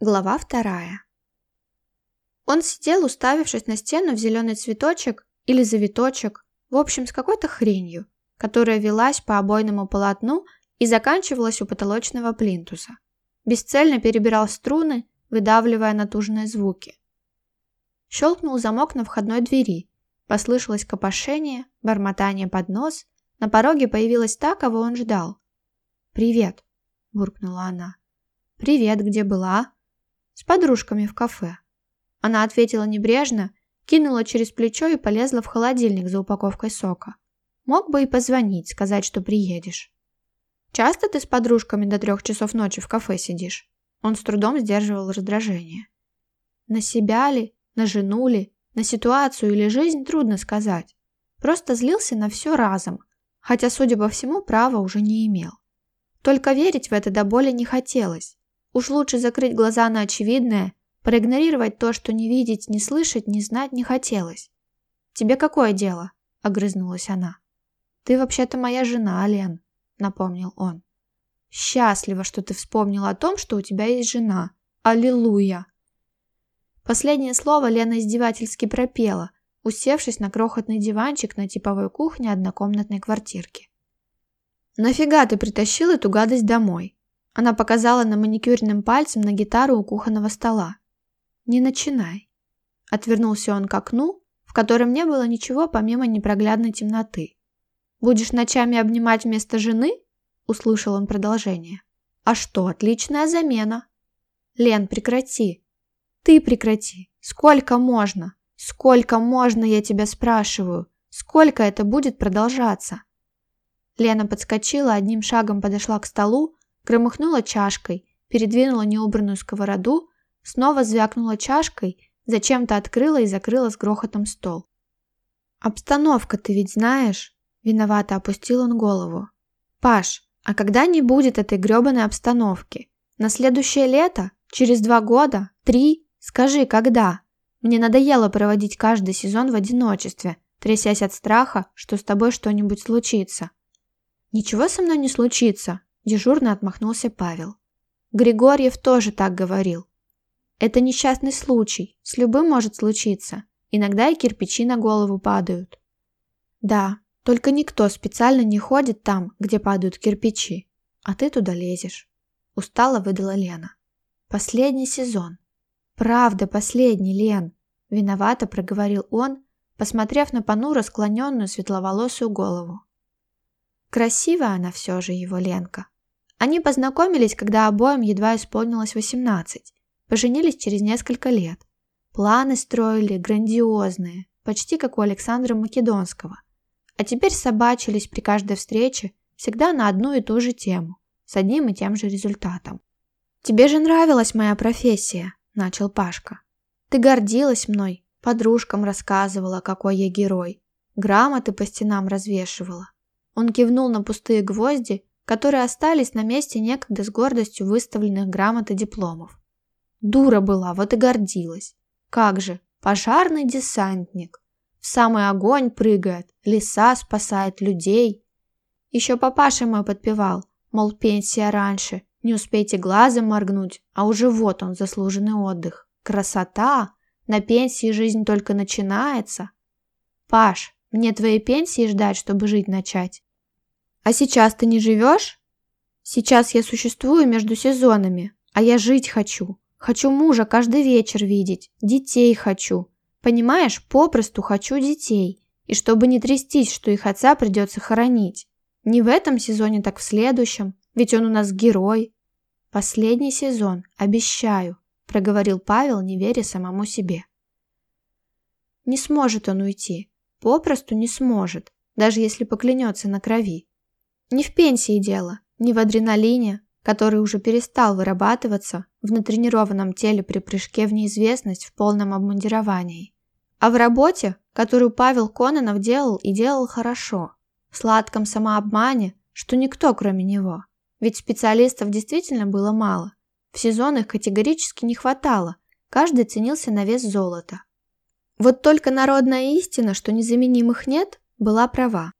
Глава вторая. Он сидел, уставившись на стену в зеленый цветочек или завиточек, в общем, с какой-то хренью, которая велась по обойному полотну и заканчивалась у потолочного плинтуса. Бесцельно перебирал струны, выдавливая натужные звуки. Щелкнул замок на входной двери. Послышалось копошение, бормотание под нос. На пороге появилась та, кого он ждал. «Привет», — буркнула она. «Привет, где была?» с подружками в кафе. Она ответила небрежно, кинула через плечо и полезла в холодильник за упаковкой сока. Мог бы и позвонить, сказать, что приедешь. Часто ты с подружками до трех часов ночи в кафе сидишь? Он с трудом сдерживал раздражение. На себя ли, на жену ли, на ситуацию или жизнь трудно сказать. Просто злился на все разом, хотя, судя по всему, права уже не имел. Только верить в это до боли не хотелось. Уж лучше закрыть глаза на очевидное, проигнорировать то, что не видеть, не слышать, не знать не хотелось. «Тебе какое дело?» – огрызнулась она. «Ты вообще-то моя жена, Лен», – напомнил он. Счастливо, что ты вспомнила о том, что у тебя есть жена. Аллилуйя!» Последнее слово Лена издевательски пропела, усевшись на крохотный диванчик на типовой кухне однокомнатной квартирки. «Нафига ты притащил эту гадость домой?» Она показала на маникюрным пальцем на гитару у кухонного стола. «Не начинай». Отвернулся он к окну, в котором не было ничего помимо непроглядной темноты. «Будешь ночами обнимать вместо жены?» Услышал он продолжение. «А что, отличная замена!» «Лен, прекрати!» «Ты прекрати! Сколько можно? Сколько можно, я тебя спрашиваю? Сколько это будет продолжаться?» Лена подскочила, одним шагом подошла к столу, громыхнула чашкой, передвинула неубранную сковороду, снова звякнула чашкой, зачем-то открыла и закрыла с грохотом стол. «Обстановка ты ведь знаешь?» Виновато опустил он голову. «Паш, а когда не будет этой грёбаной обстановки? На следующее лето? Через два года? Три? Скажи, когда? Мне надоело проводить каждый сезон в одиночестве, трясясь от страха, что с тобой что-нибудь случится». «Ничего со мной не случится», Дежурно отмахнулся Павел. Григорьев тоже так говорил. Это несчастный случай, с любым может случиться. Иногда и кирпичи на голову падают. Да, только никто специально не ходит там, где падают кирпичи. А ты туда лезешь. Устало выдала Лена. Последний сезон. Правда, последний, Лен. Виновато проговорил он, посмотрев на Пану расклоненную светловолосую голову. Красивая она все же, его Ленка. Они познакомились, когда обоим едва исполнилось 18. Поженились через несколько лет. Планы строили грандиозные, почти как у Александра Македонского. А теперь собачились при каждой встрече всегда на одну и ту же тему, с одним и тем же результатом. «Тебе же нравилась моя профессия», – начал Пашка. «Ты гордилась мной, подружкам рассказывала, какой я герой, грамоты по стенам развешивала». Он кивнул на пустые гвозди которые остались на месте некогда с гордостью выставленных грамот и дипломов. Дура была, вот и гордилась. Как же, пожарный десантник. В самый огонь прыгает, леса спасает людей. Еще папаша мой подпевал, мол, пенсия раньше, не успейте глазом моргнуть, а уже вот он, заслуженный отдых. Красота! На пенсии жизнь только начинается. Паш, мне твоей пенсии ждать, чтобы жить начать? А сейчас ты не живешь? Сейчас я существую между сезонами, а я жить хочу. Хочу мужа каждый вечер видеть, детей хочу. Понимаешь, попросту хочу детей. И чтобы не трястись, что их отца придется хоронить. Не в этом сезоне, так в следующем, ведь он у нас герой. Последний сезон, обещаю, проговорил Павел, не веря самому себе. Не сможет он уйти, попросту не сможет, даже если поклянется на крови. Не в пенсии дело, не в адреналине, который уже перестал вырабатываться в натренированном теле при прыжке в неизвестность в полном обмундировании, а в работе, которую Павел Кононов делал и делал хорошо, в сладком самообмане, что никто кроме него. Ведь специалистов действительно было мало. В сезон их категорически не хватало, каждый ценился на вес золота. Вот только народная истина, что незаменимых нет, была права.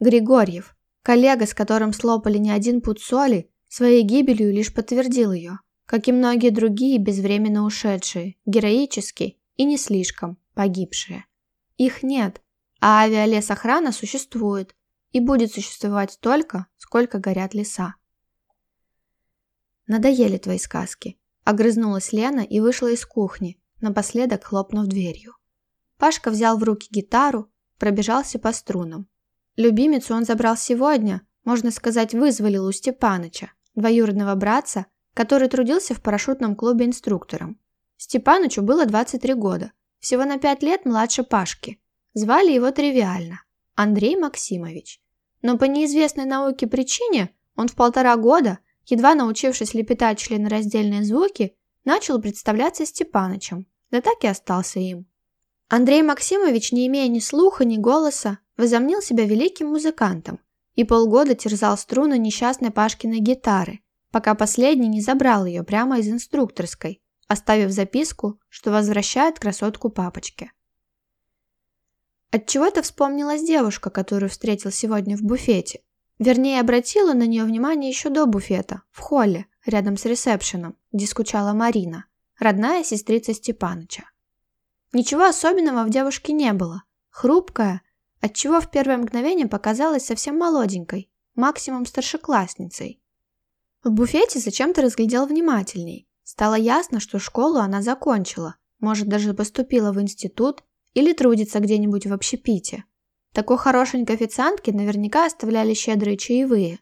Григорьев, Коллега, с которым слопали не один пуд соли, своей гибелью лишь подтвердил ее, как и многие другие безвременно ушедшие, героически и не слишком погибшие. Их нет, а авиалесохрана существует и будет существовать столько, сколько горят леса. «Надоели твои сказки», – огрызнулась Лена и вышла из кухни, напоследок хлопнув дверью. Пашка взял в руки гитару, пробежался по струнам, Любимицу он забрал сегодня, можно сказать, вызволил у Степаныча, двоюродного братца, который трудился в парашютном клубе инструктором. Степанычу было 23 года, всего на 5 лет младше Пашки. Звали его тривиально – Андрей Максимович. Но по неизвестной науке причине он в полтора года, едва научившись лепетать членораздельные звуки, начал представляться Степанычем, да так и остался им. Андрей Максимович, не имея ни слуха, ни голоса, возомнил себя великим музыкантом и полгода терзал струны несчастной Пашкиной гитары, пока последний не забрал ее прямо из инструкторской, оставив записку, что возвращает красотку папочке. Отчего-то вспомнилась девушка, которую встретил сегодня в буфете. Вернее, обратила на нее внимание еще до буфета, в холле, рядом с ресепшеном, где скучала Марина, родная сестрица Степаныча. Ничего особенного в девушке не было. Хрупкая, отчего в первое мгновение показалась совсем молоденькой, максимум старшеклассницей. В буфете зачем-то разглядел внимательней. Стало ясно, что школу она закончила, может даже поступила в институт или трудится где-нибудь в общепите. Такой хорошенькой официантке наверняка оставляли щедрые чаевые.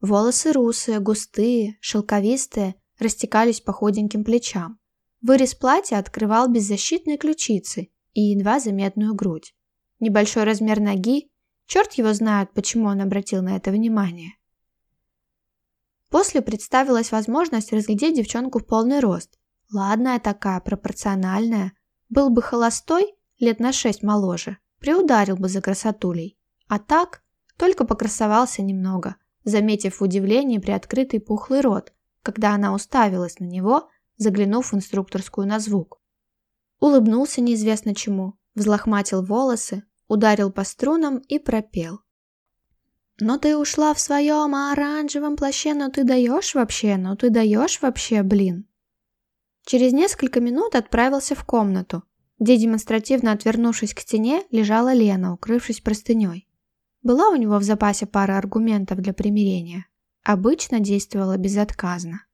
Волосы русые, густые, шелковистые, растекались по худеньким плечам. Вырез платья открывал беззащитные ключицы и едва заметную грудь. Небольшой размер ноги, черт его знает, почему он обратил на это внимание. После представилась возможность разглядеть девчонку в полный рост. Ладная такая, пропорциональная. Был бы холостой, лет на шесть моложе, приударил бы за красотулей. А так, только покрасовался немного, заметив в удивлении приоткрытый пухлый рот, когда она уставилась на него заглянув в инструкторскую на звук. Улыбнулся неизвестно чему, взлохматил волосы, ударил по струнам и пропел. «Но ты ушла в своем оранжевом плаще, но ты даешь вообще, но ты даешь вообще, блин!» Через несколько минут отправился в комнату, где, демонстративно отвернувшись к стене, лежала Лена, укрывшись простыней. Была у него в запасе пара аргументов для примирения. Обычно действовала безотказно.